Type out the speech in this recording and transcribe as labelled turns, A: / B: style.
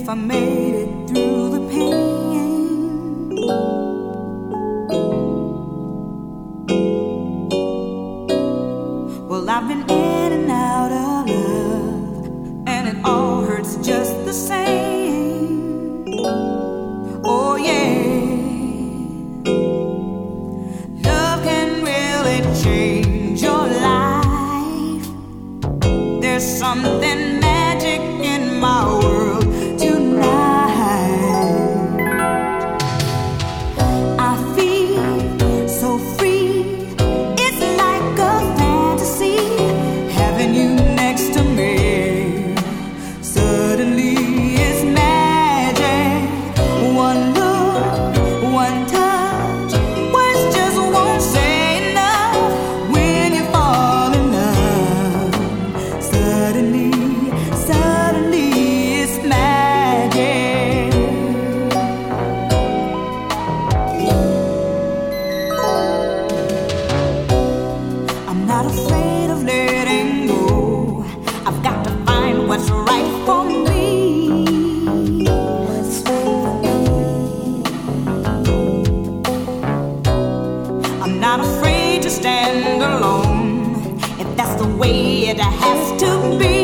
A: if I made it through the pain. Well, I've been in and out of love, and it all hurts just the same. Oh, yeah. Love can really change your life. There's something magic in my world. alone if that's the way it has to be.